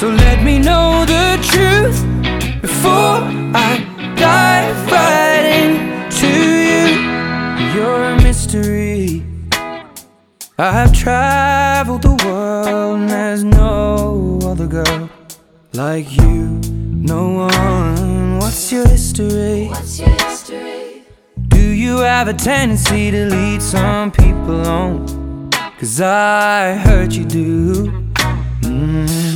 So let me know the truth before I dive right into you. You're a mystery. I've traveled the world and there's no other girl like you. No one. What's your history? What's your history? Do you have a tendency to lead some people on? Cause I heard you do. Mm.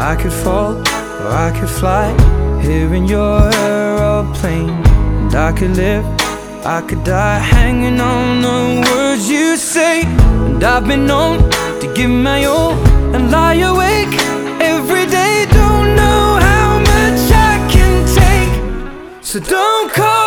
I could fall or I could fly here in your aeroplane. And I could live, I could die hanging on the words you say. And I've been known to give my all and lie awake every day. Don't know how much I can take. So don't call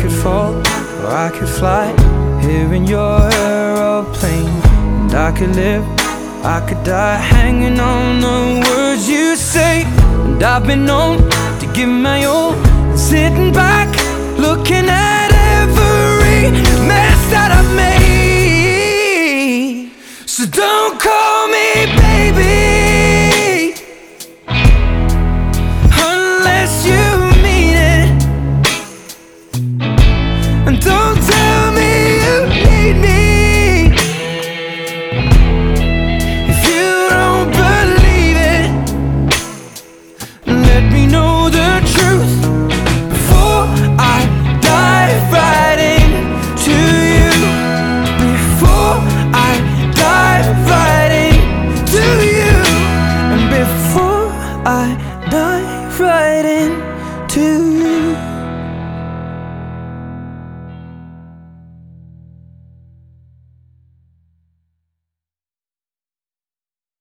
could fall or I could fly here in your aeroplane. And I could live, I could die hanging on the words you say. And I've been known to give my all, sitting back, looking at and don't